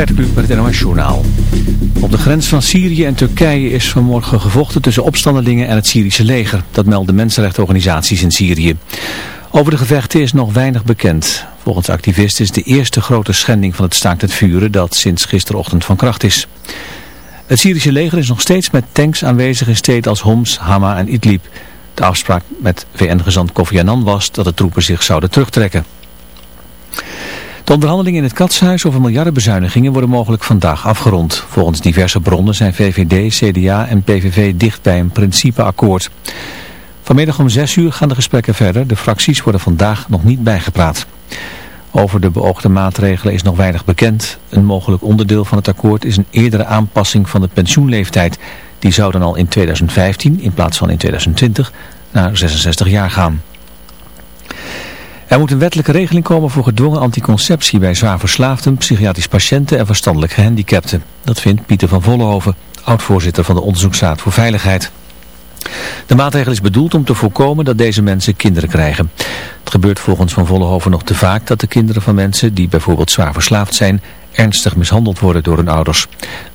Gert Kluk met het NOS. Op de grens van Syrië en Turkije is vanmorgen gevochten tussen opstandelingen en het Syrische leger. Dat melden mensenrechtenorganisaties in Syrië. Over de gevechten is nog weinig bekend. Volgens activisten is de eerste grote schending van het staakt het vuren dat sinds gisterochtend van kracht is. Het Syrische leger is nog steeds met tanks aanwezig in steden als Homs, Hama en Idlib. De afspraak met VN-gezant Kofi Annan was dat de troepen zich zouden terugtrekken. De onderhandelingen in het Katshuis over miljardenbezuinigingen worden mogelijk vandaag afgerond. Volgens diverse bronnen zijn VVD, CDA en PVV dicht bij een principeakkoord. Vanmiddag om 6 uur gaan de gesprekken verder. De fracties worden vandaag nog niet bijgepraat. Over de beoogde maatregelen is nog weinig bekend. Een mogelijk onderdeel van het akkoord is een eerdere aanpassing van de pensioenleeftijd. Die zou dan al in 2015 in plaats van in 2020 naar 66 jaar gaan. Er moet een wettelijke regeling komen voor gedwongen anticonceptie bij zwaar verslaafden, psychiatrisch patiënten en verstandelijk gehandicapten. Dat vindt Pieter van Vollenhoven, oud-voorzitter van de Onderzoeksraad voor Veiligheid. De maatregel is bedoeld om te voorkomen dat deze mensen kinderen krijgen. Het gebeurt volgens Van Vollenhoven nog te vaak dat de kinderen van mensen die bijvoorbeeld zwaar verslaafd zijn, ernstig mishandeld worden door hun ouders.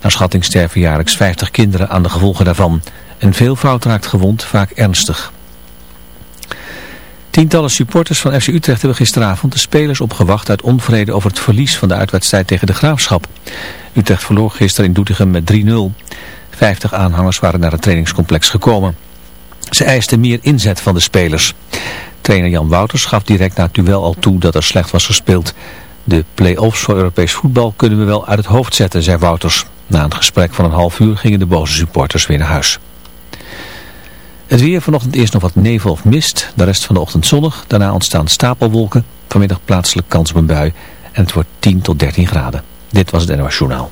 Naar schatting sterven jaarlijks 50 kinderen aan de gevolgen daarvan. En veel fout raakt gewond, vaak ernstig. Tientallen supporters van FC Utrecht hebben gisteravond de spelers opgewacht uit onvrede over het verlies van de uitwedstrijd tegen de Graafschap. Utrecht verloor gisteren in Doetinchem met 3-0. Vijftig aanhangers waren naar het trainingscomplex gekomen. Ze eisten meer inzet van de spelers. Trainer Jan Wouters gaf direct na het duel al toe dat er slecht was gespeeld. De play-offs voor Europees voetbal kunnen we wel uit het hoofd zetten, zei Wouters. Na een gesprek van een half uur gingen de boze supporters weer naar huis. Het weer vanochtend eerst nog wat nevel of mist. De rest van de ochtend zonnig. Daarna ontstaan stapelwolken. Vanmiddag plaatselijk kans op een bui. En het wordt 10 tot 13 graden. Dit was het NOS Journaal.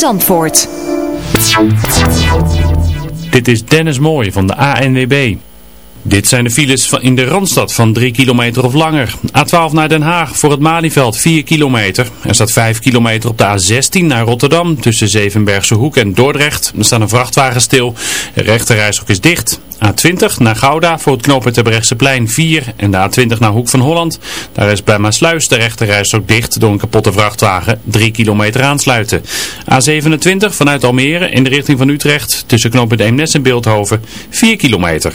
Zandvoort. Dit is Dennis Mooij van de ANWB. Dit zijn de files in de Randstad van 3 kilometer of langer. A12 naar Den Haag voor het Malieveld 4 kilometer. Er staat 5 kilometer op de A16 naar Rotterdam tussen Zevenbergse Hoek en Dordrecht. Er staat een vrachtwagen stil. De rechterrijstrook is dicht. A20 naar Gouda voor het knooppunt plein 4 en de A20 naar Hoek van Holland. Daar is bij Maasluis de rechterrijstrook dicht door een kapotte vrachtwagen. 3 kilometer aansluiten. A27 vanuit Almere in de richting van Utrecht tussen knooppunt Eemnes en Beeldhoven 4 kilometer.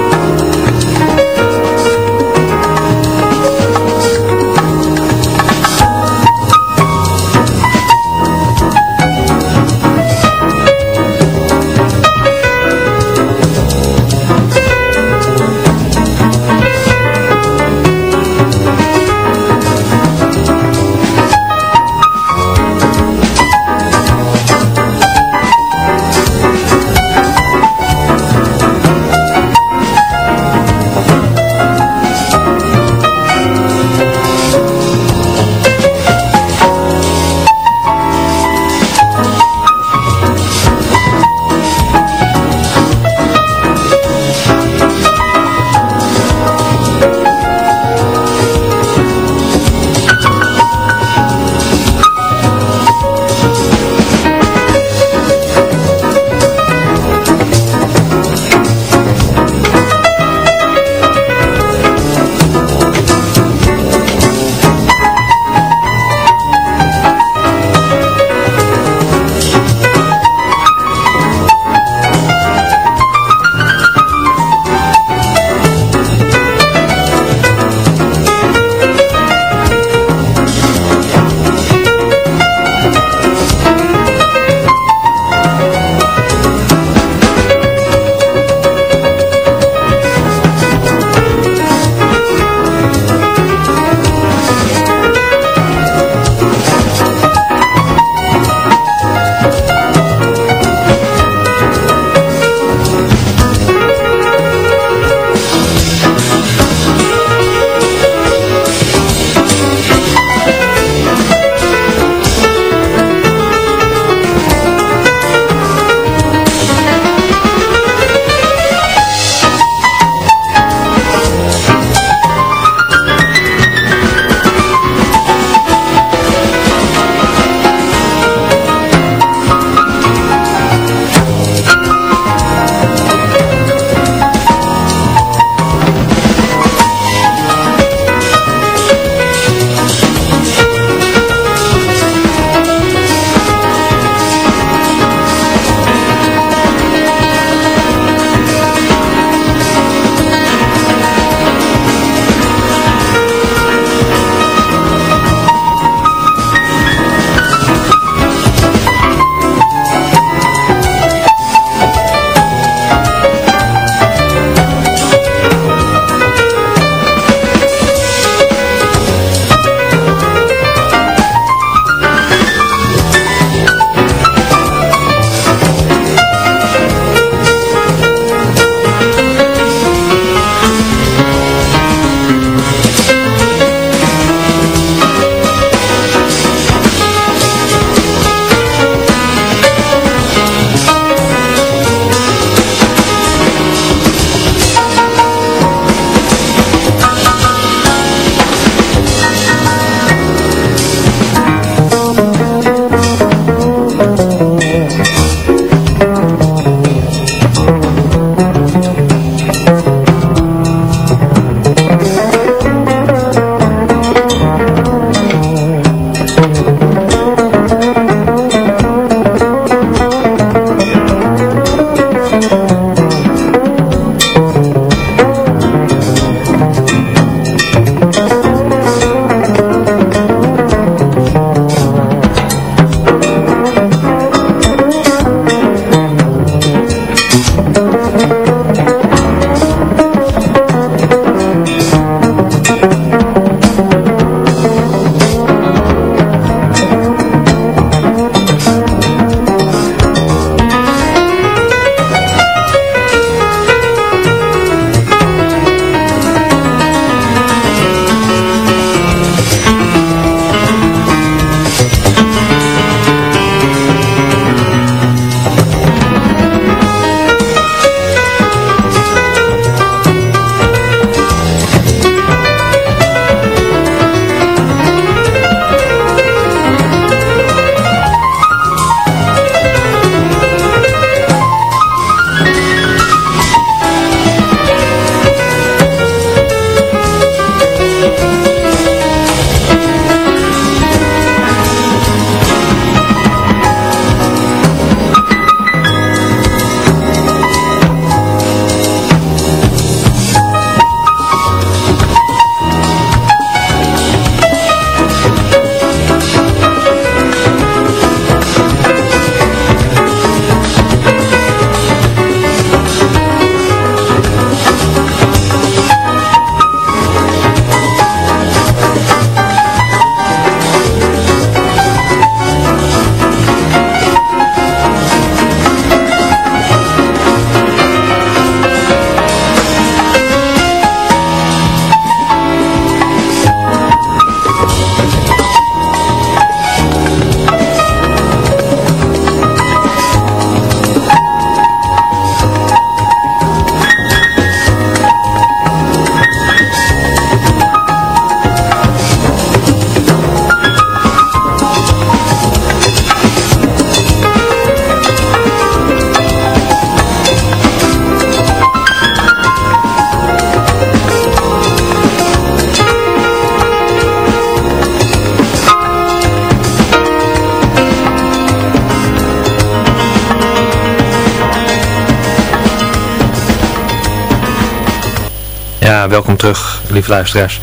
Terug, lieve luisteraars.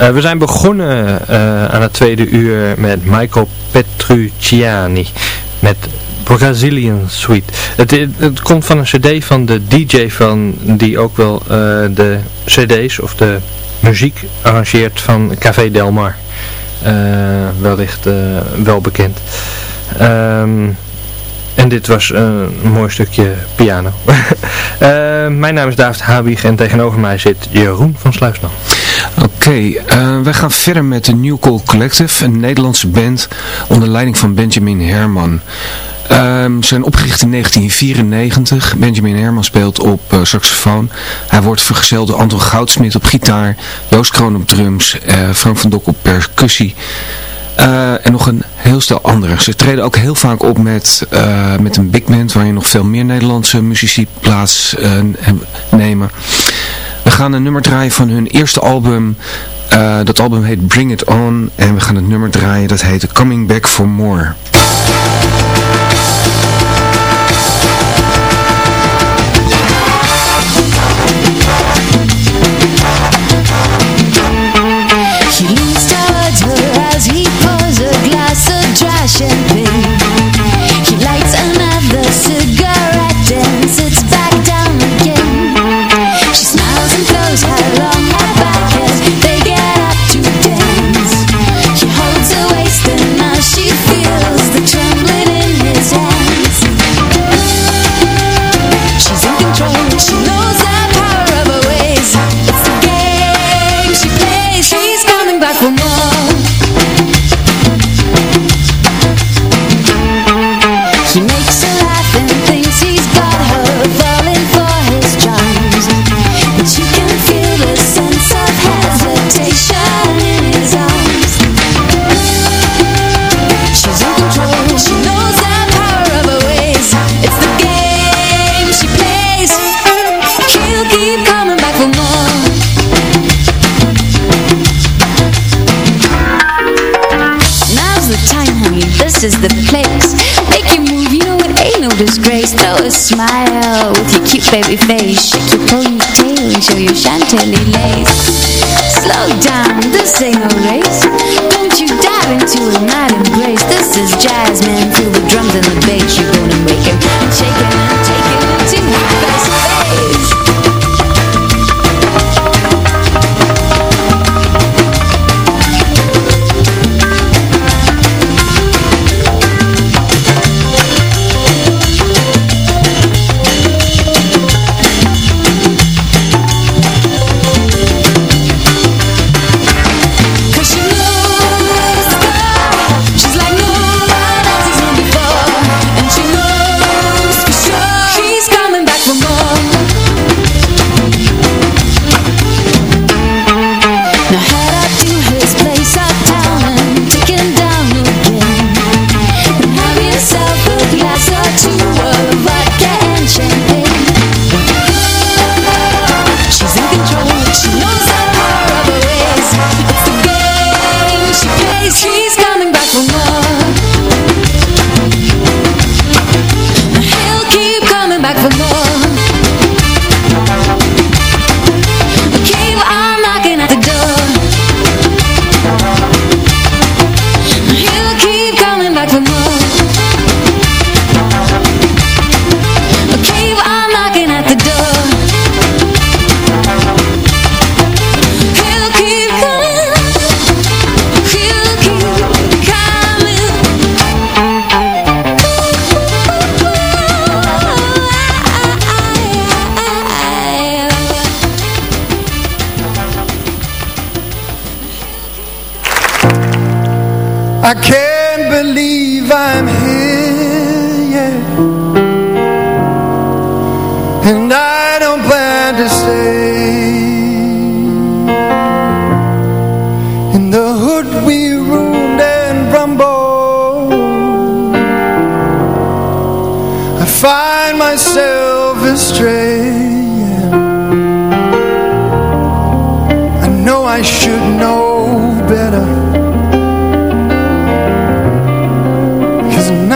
Uh, we zijn begonnen uh, aan het tweede uur met Michael Petrucciani met Brazilian Suite. Het, het, komt van een cd van de DJ van die ook wel uh, de cd's of de muziek arrangeert van Café Del Mar. wellicht wel bekend. En dit was een mooi stukje piano. uh, mijn naam is David Habig en tegenover mij zit Jeroen van Sluisdam. Oké, okay, uh, wij gaan verder met de New Call Collective, een Nederlandse band onder leiding van Benjamin Herman. Um, ze zijn opgericht in 1994. Benjamin Herman speelt op saxofoon. Hij wordt vergezeld door Anton Goudsmit op gitaar, Joost Kroon op drums, Frank van Dok op percussie. En nog een heel stel andere. Ze treden ook heel vaak op met, uh, met een big band waarin nog veel meer Nederlandse muzici plaats uh, nemen. We gaan een nummer draaien van hun eerste album. dat album heet Bring It On. En we gaan het nummer draaien dat heet Coming Back For More. baby face.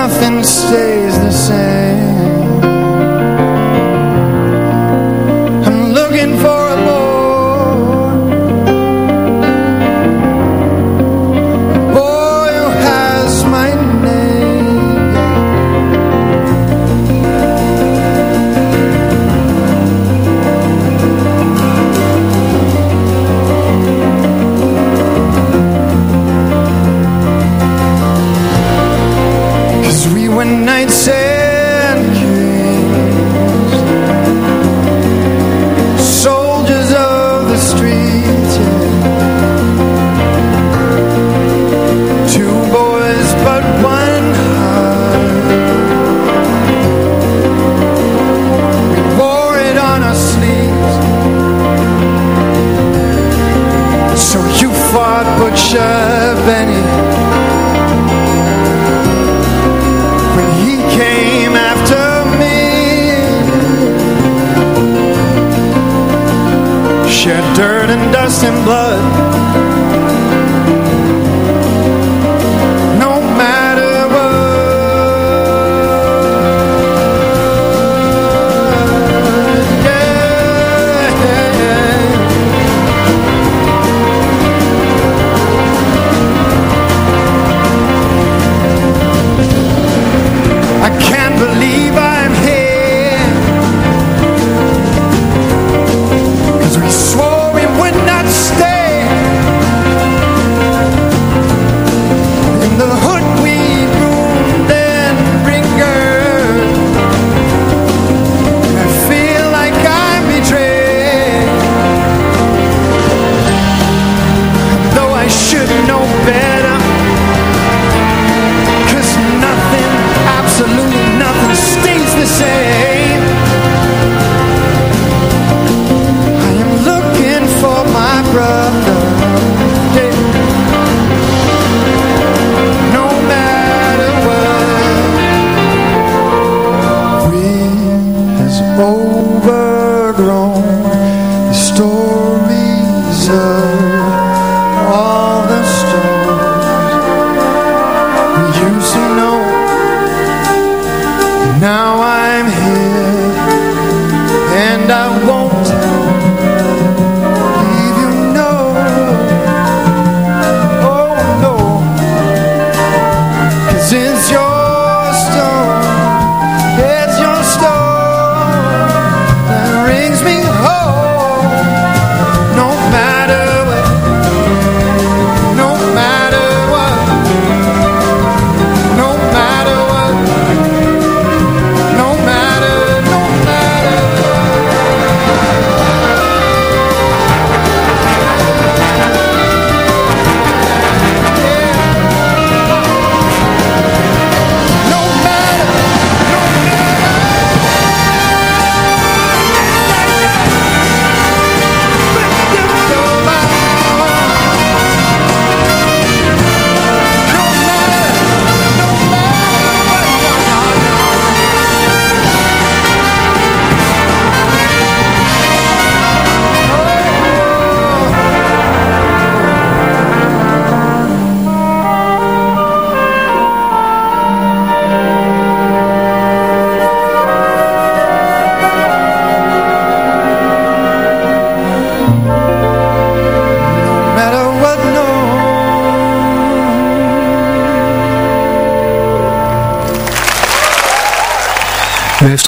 nothing stays the same.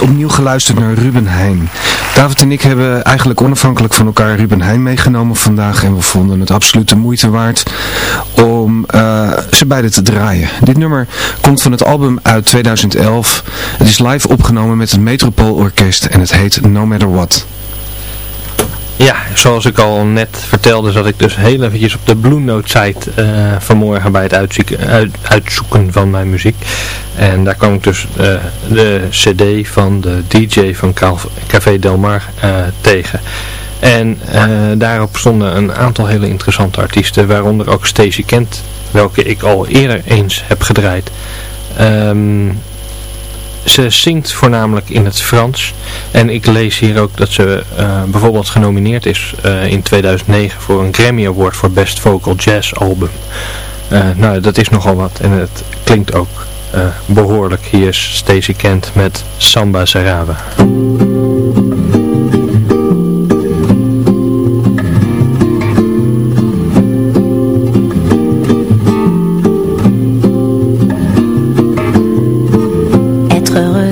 Opnieuw geluisterd naar Ruben Heijn. David en ik hebben eigenlijk onafhankelijk van elkaar Ruben Heijn meegenomen vandaag. En we vonden het absoluut de moeite waard om uh, ze beide te draaien. Dit nummer komt van het album uit 2011. Het is live opgenomen met het Metropool Orkest en het heet No Matter What. Ja, zoals ik al net vertelde, zat ik dus heel eventjes op de Blue Note site uh, vanmorgen bij het uitzoeken van mijn muziek. En daar kwam ik dus uh, de cd van de DJ van Café Del Mar uh, tegen. En daarop stonden een aantal hele interessante artiesten, waaronder ook Stacey Kent, welke ik al eerder eens heb gedraaid. Um, ze zingt voornamelijk in het Frans. En ik lees hier ook dat ze bijvoorbeeld genomineerd is in 2009 voor een Grammy Award voor Best Vocal Jazz Album. Nou, dat is nogal wat. En het klinkt ook behoorlijk. Hier is Stacey Kent met Samba Sarava.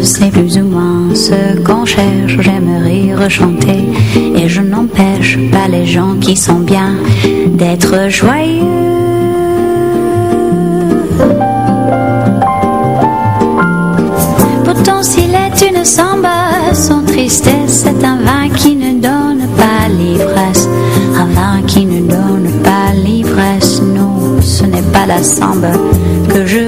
c'est plus ou moins ce qu'on cherche. J'aimerais rechanter et je n'empêche pas les gens qui sont bien d'être joyeux. un vin qui ne donne pas l'ivresse. Non, ce n'est pas la samba que je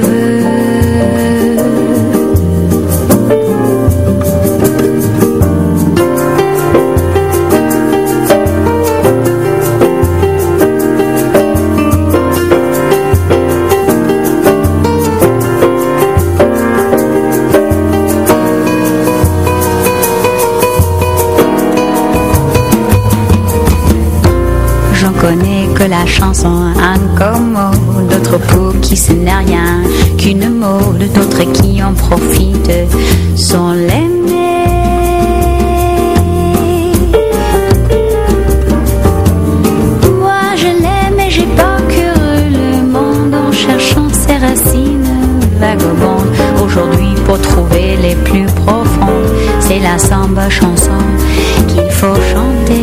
chanson hein, comme d'autres pour qui ce n'est rien qu'une mode, d'autres qui en profitent sont les mêmes. Moi je l'aime et j'ai parcouru le monde en cherchant ses racines vagabondes. Aujourd'hui pour trouver les plus profondes, c'est la samba chanson qu'il faut chanter.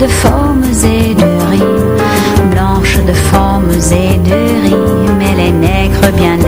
de formes et de rimes, blanche de formes et de rimes, mais les nègres bien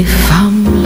If I'm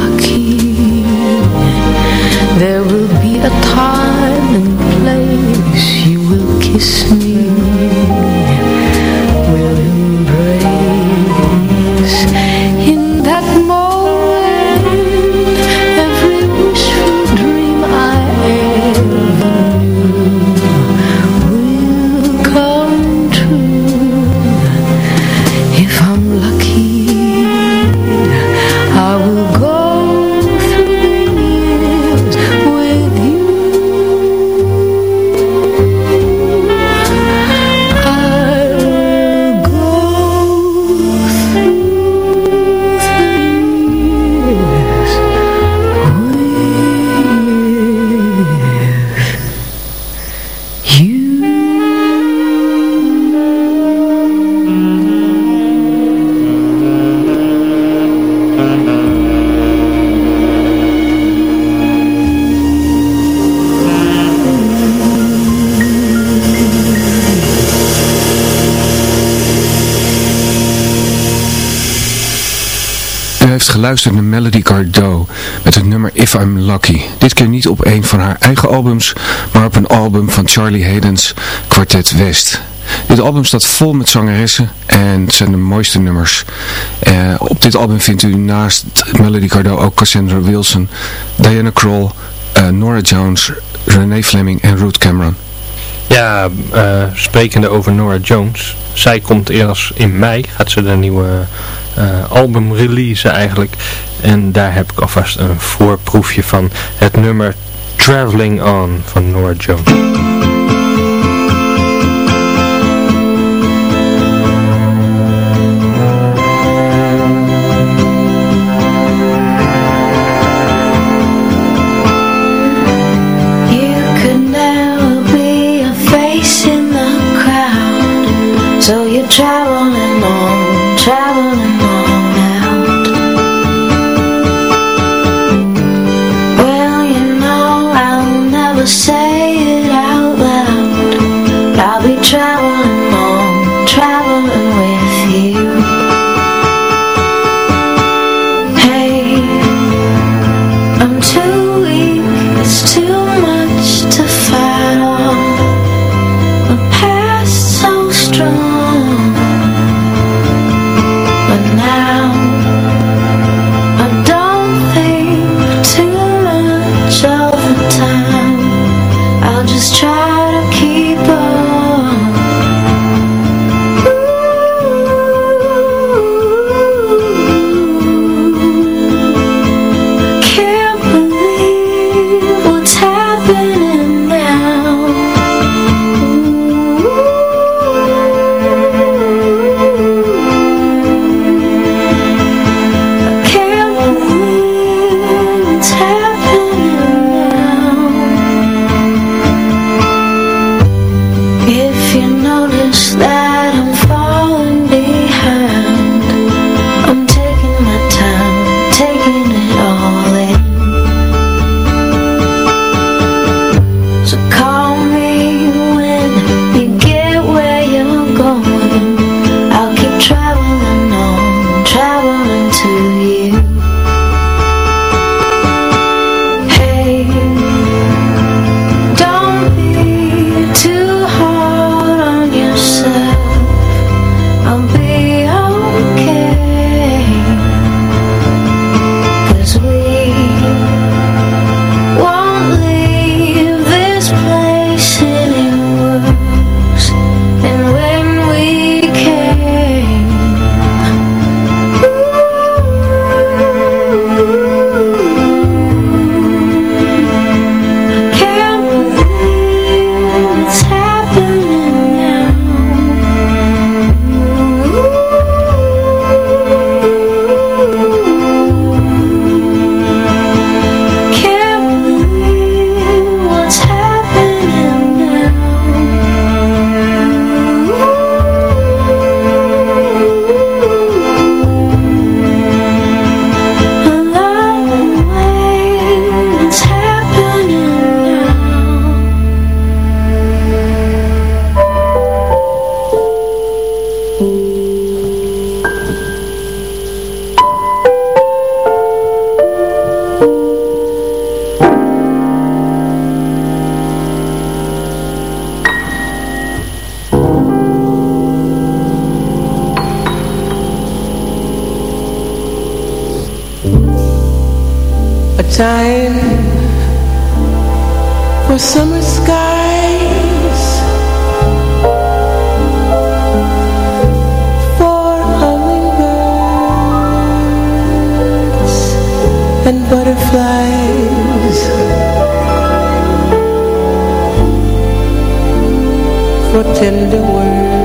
geluisterd naar Melody Gardot met het nummer If I'm Lucky. Dit keer niet op een van haar eigen albums, maar op een album van Charlie Hayden's Quartet West. Dit album staat vol met zangeressen en het zijn de mooiste nummers. Eh, op dit album vindt u naast Melody Gardot ook Cassandra Wilson, Diana Kroll, eh, Nora Jones, Renee Fleming en Ruth Cameron. Ja, eh, sprekende over Nora Jones. Zij komt eerst in mei, gaat ze de nieuwe album releasen eigenlijk. En daar heb ik alvast een voorproefje van het nummer Traveling On van Nora Jones. pretend a word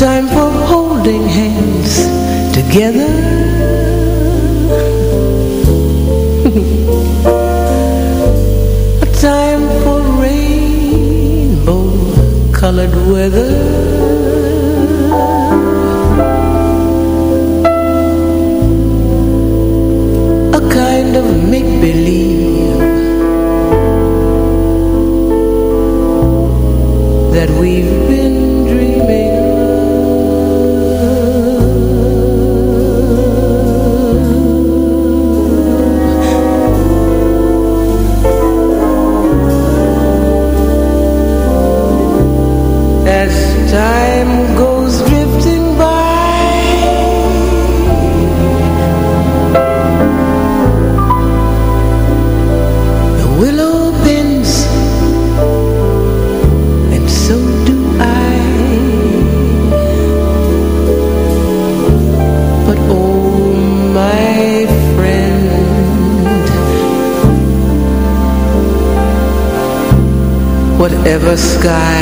time for holding hands together. A time for rainbow colored weather. sky.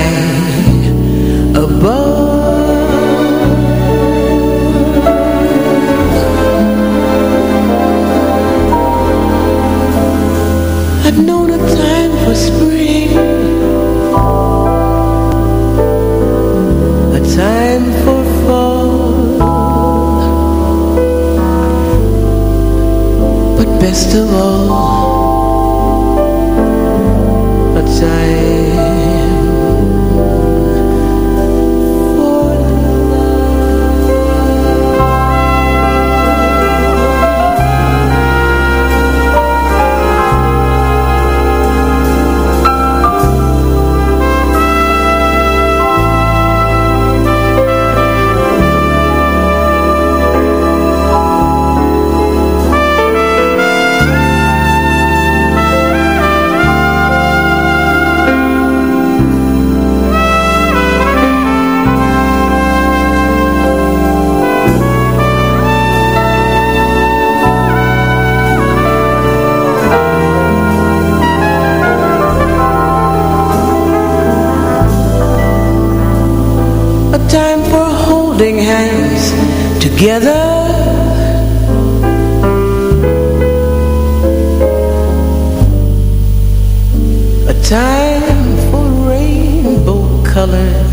colored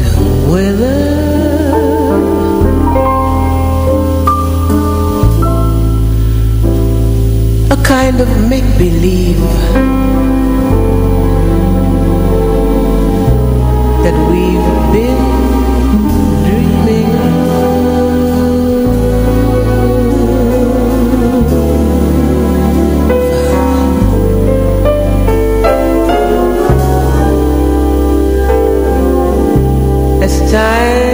A kind of make-believe That we've been time.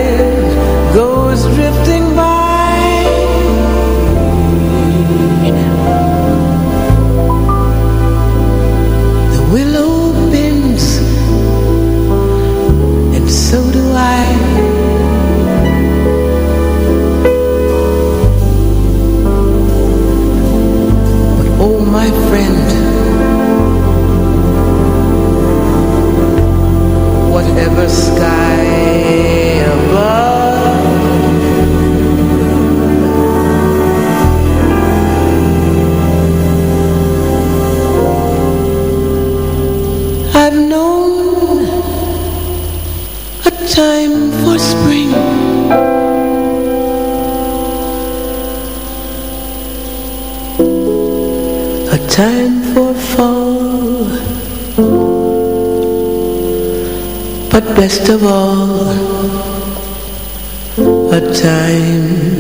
Best of all A time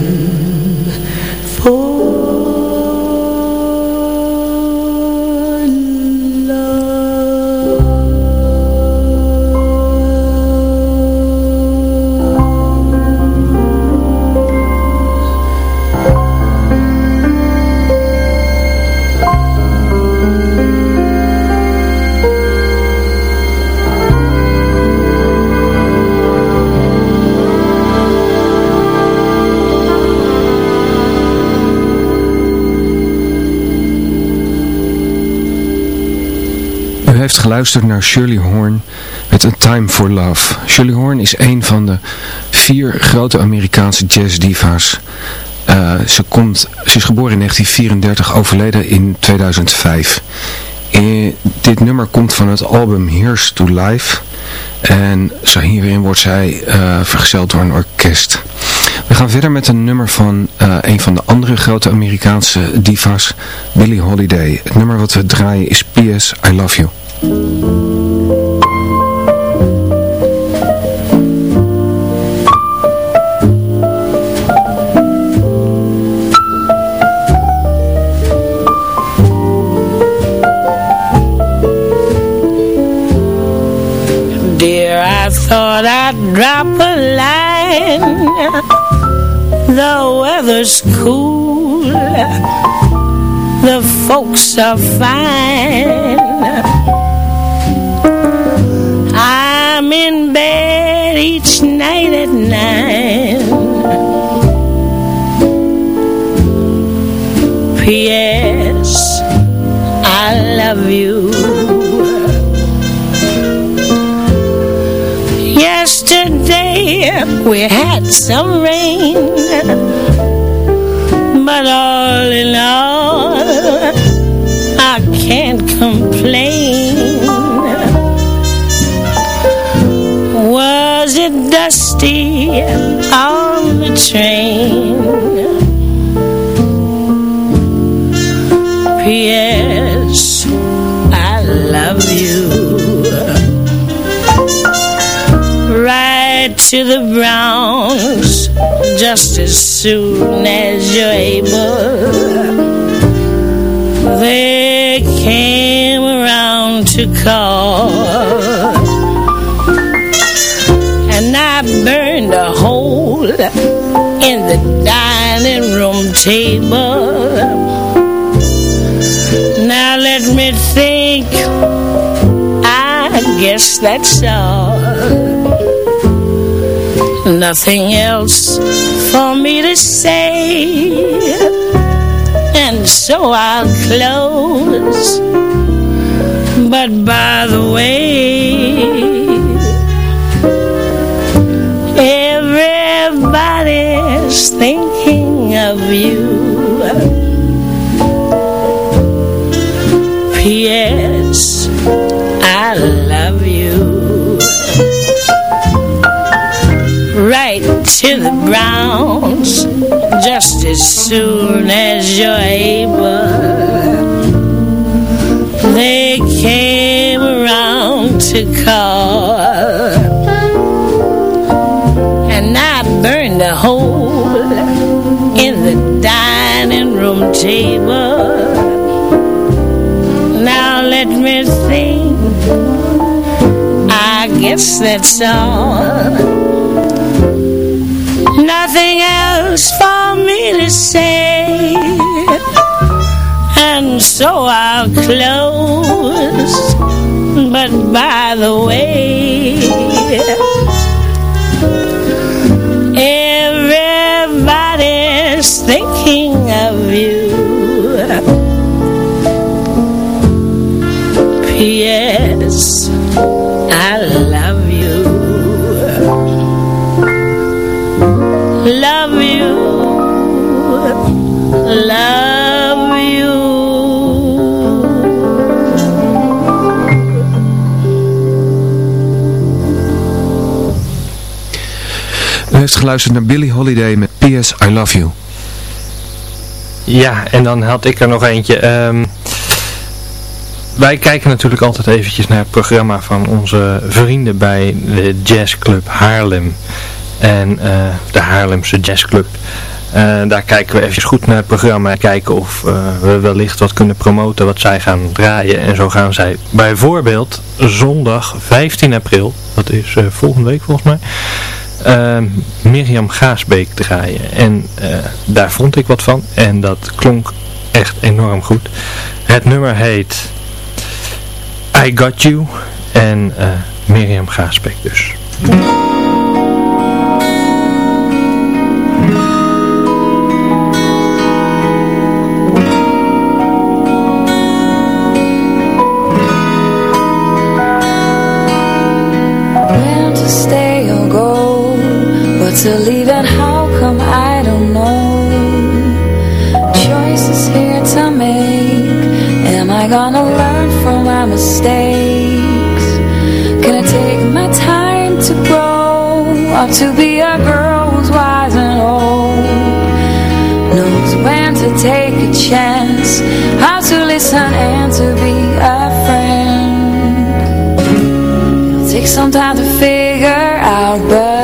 geluisterd naar Shirley Horn met A Time for Love. Shirley Horn is een van de vier grote Amerikaanse jazzdiva's. Uh, ze, komt, ze is geboren in 1934, overleden in 2005. In, dit nummer komt van het album Here's to Life. En hierin wordt zij uh, vergezeld door een orkest. We gaan verder met een nummer van een van de andere grote Amerikaanse divas, Billie Holiday. Het nummer wat we draaien is P.S. I Love You. Dear, I thought I'd drop a line. The weather's cool. The folks are fine In bed each night at nine P.S. I love you Yesterday we had some rain But all in all I can't complain dusty on the train. P.S. I love you. Ride to the Browns Just as soon as you're able. They came around to call in the dining room table. Now let me think, I guess that's all. Nothing else for me to say, and so I'll close. But by the way, Everybody's thinking of you. P.S. I love you. Right to the Browns Just as soon as you're able. They came around to call table. Now let me think. I guess that's all. Nothing else for me to say. And so I'll close. But by the way P.S. I love you Love you Love you U heeft geluisterd naar Billie Holiday met P.S. I Love You. Ja, en dan had ik er nog eentje. Ehm, wij kijken natuurlijk altijd eventjes naar het programma van onze vrienden bij de Jazzclub Haarlem. En uh, de Haarlemse Jazzclub. Uh, daar kijken we even goed naar het programma en kijken of uh, we wellicht wat kunnen promoten wat zij gaan draaien. En zo gaan zij bijvoorbeeld zondag 15 april, dat is volgende week volgens mij, Mirjam Gaasbeek draaien. En daar vond ik wat van en dat klonk echt enorm goed. Het nummer heet I Got You en Mirjam Gaasbeek dus. To grow Up to be a girl who's wise and old. Knows when to take a chance How to listen and to be a friend. It'll take some time to figure out but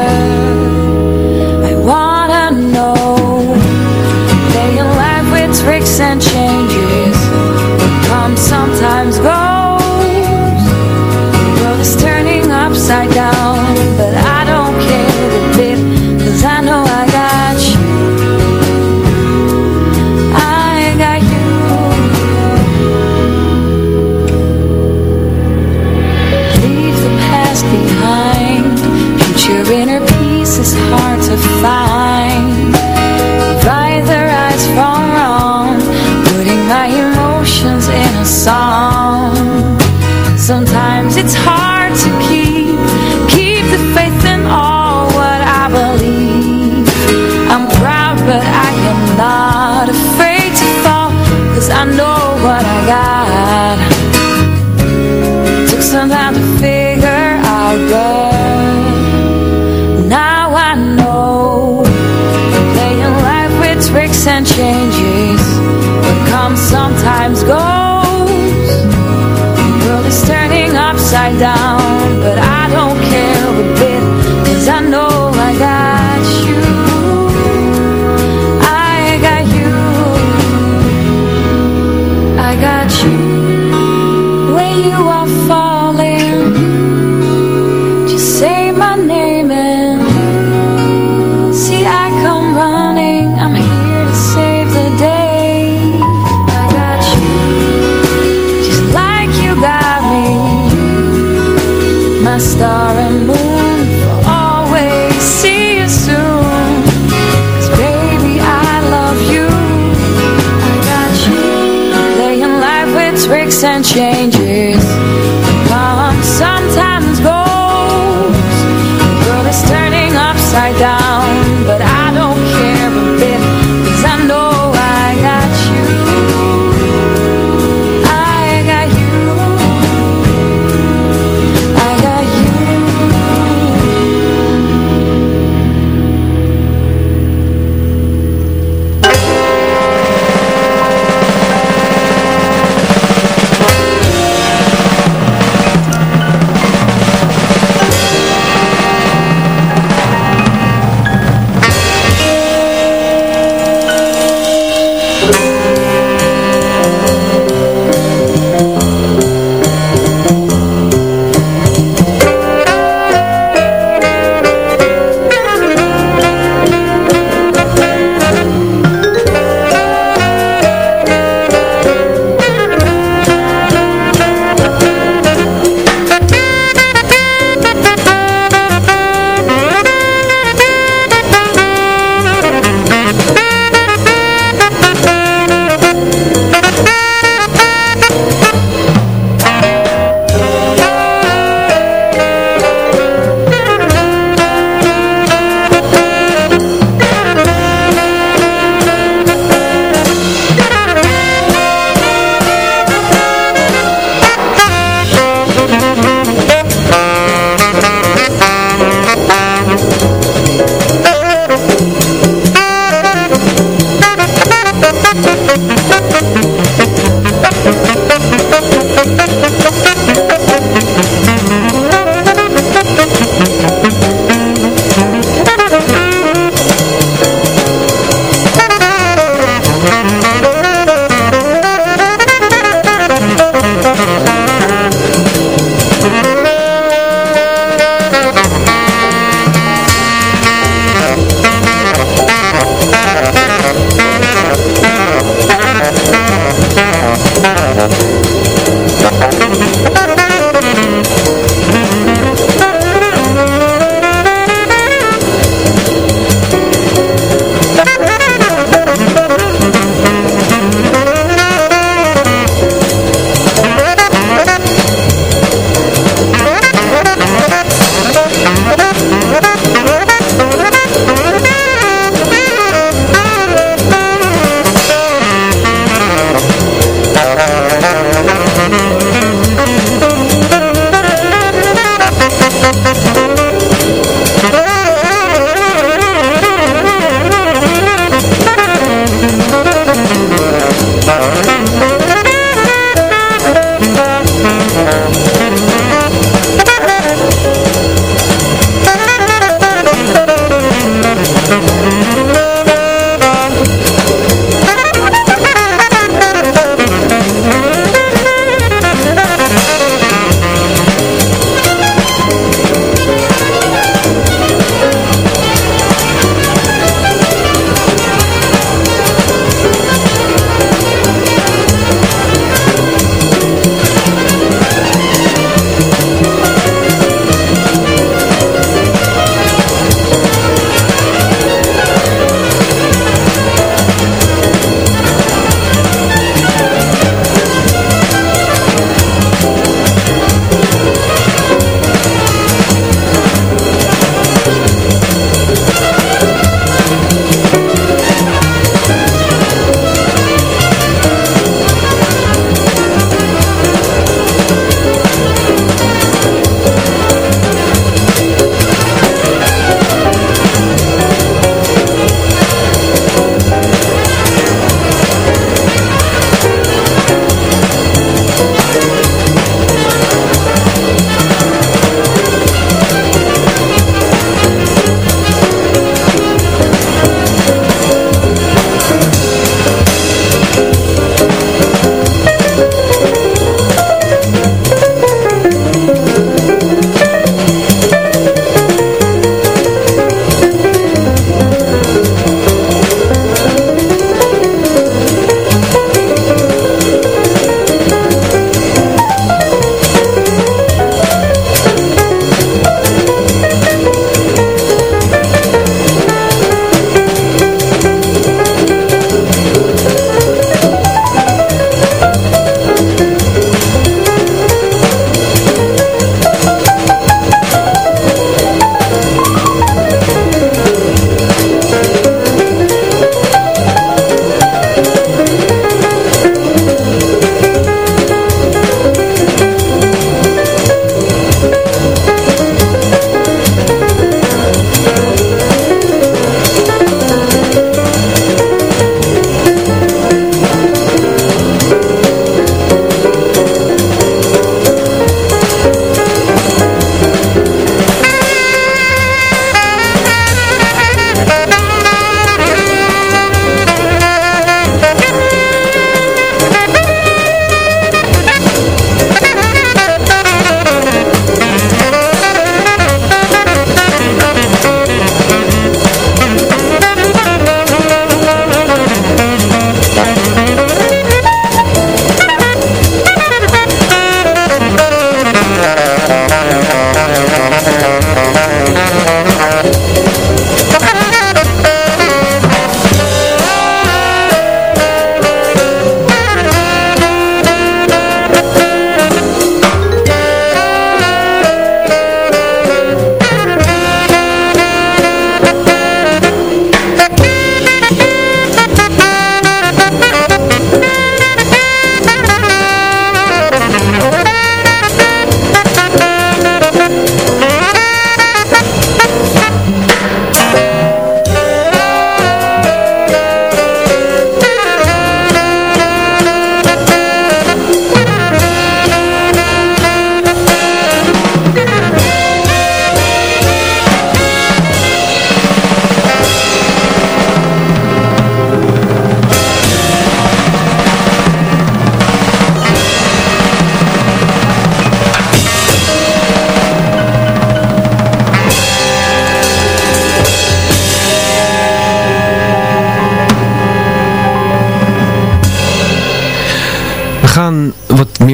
down But I don't care a bit Cause I know I got you. I got you. I got you. When you are falling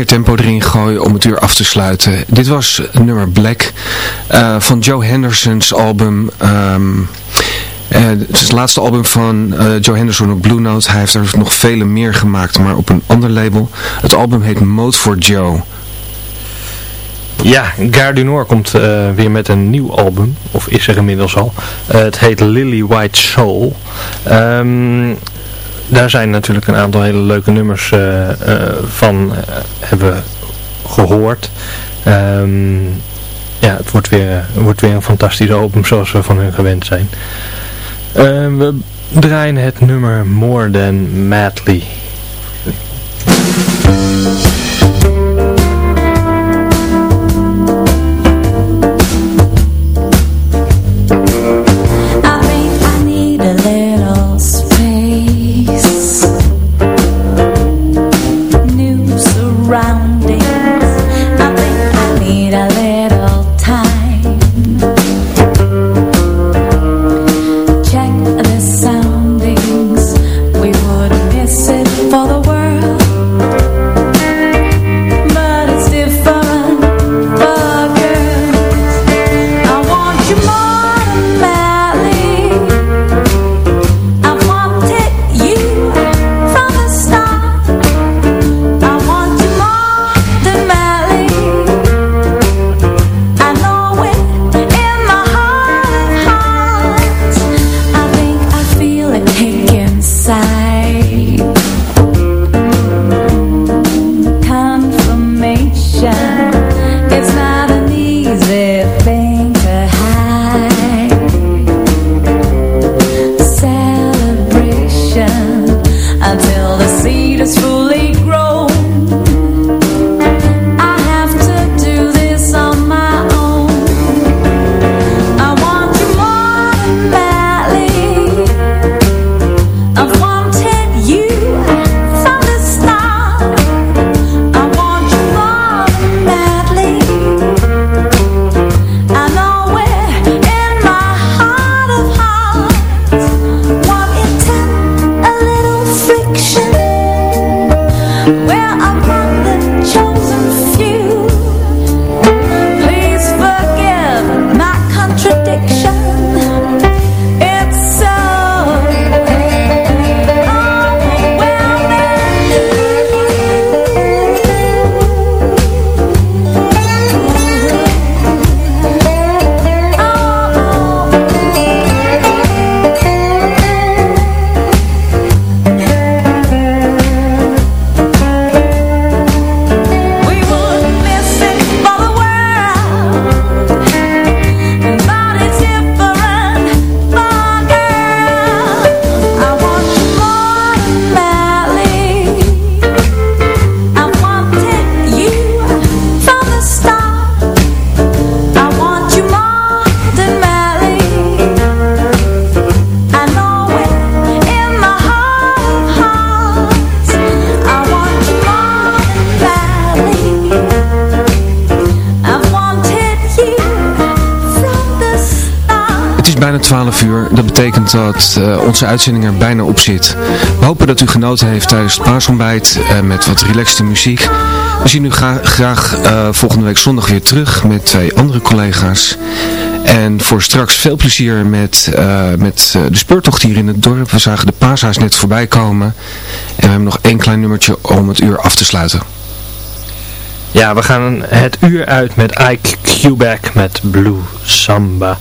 tempo erin gooien om het uur af te sluiten. Dit was nummer Black uh, van Joe Henderson's album... Um, het is het laatste album van uh, Joe Henderson op Blue Note. Hij heeft er nog vele meer gemaakt, maar op een ander label. Het album heet Mode for Joe. Ja, Gare du komt uh, weer met een nieuw album, of is er inmiddels al. Uh, het heet Lily White Soul. Um, daar zijn natuurlijk een aantal hele leuke nummers uh, uh, van uh, hebben gehoord. Um, ja, het wordt weer, wordt weer een fantastisch album zoals we van hun gewend zijn. we draaien het nummer More Than Madly. Dat uh, onze uitzending er bijna op zit. We hopen dat u genoten heeft tijdens het paasontbijt uh, met wat relaxte muziek. We zien u gra graag uh, volgende week zondag weer terug met twee andere collega's. En voor straks veel plezier met, met de speurtocht hier in het dorp. We zagen de paashuis net voorbij komen. En we hebben nog één klein nummertje om het uur af te sluiten. Ja, we gaan het uur uit met Ike Quebec met Blue Samba.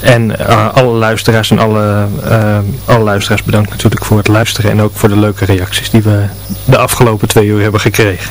En uh, alle luisteraars en alle, uh, alle luisteraars bedankt natuurlijk voor het luisteren en ook voor de leuke reacties die we de afgelopen twee uur hebben gekregen.